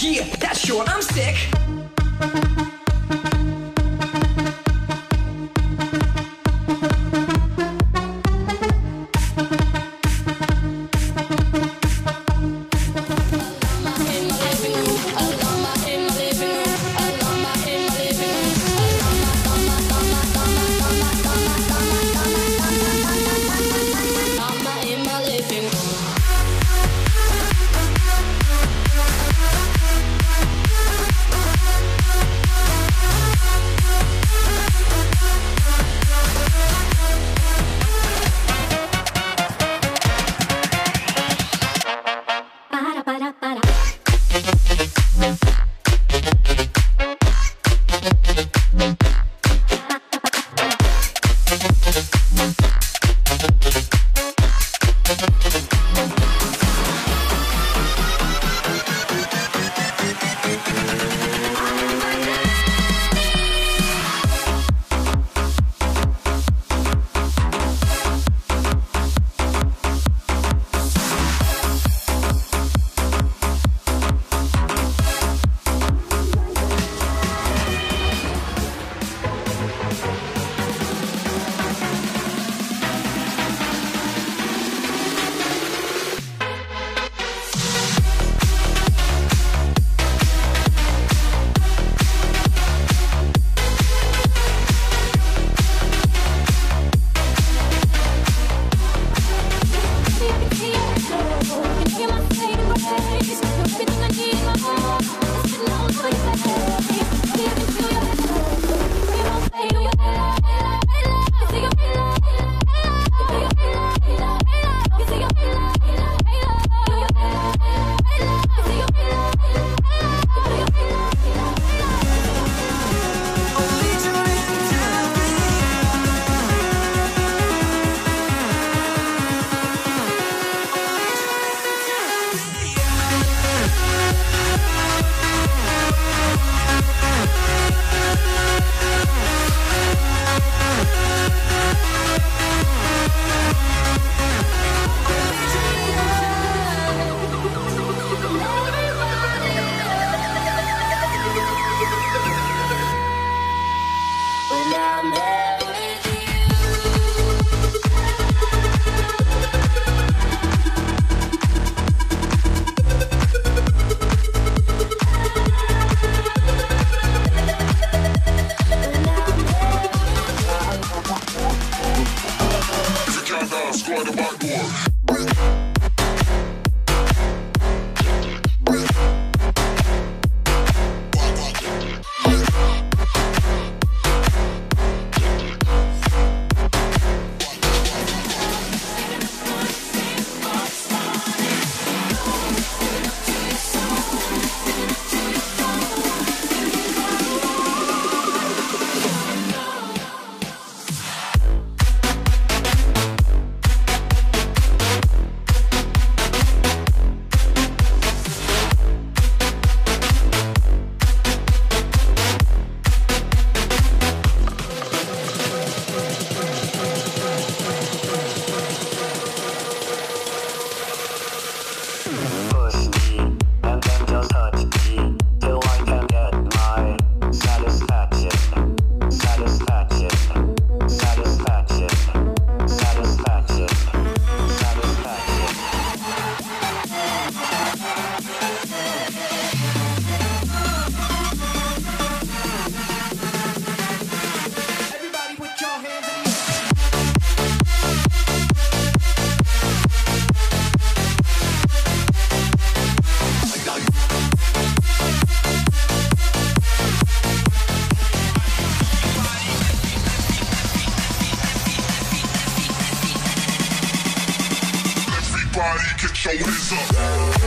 Yeah, that's sure I'm sick. party, party, party. Put your up.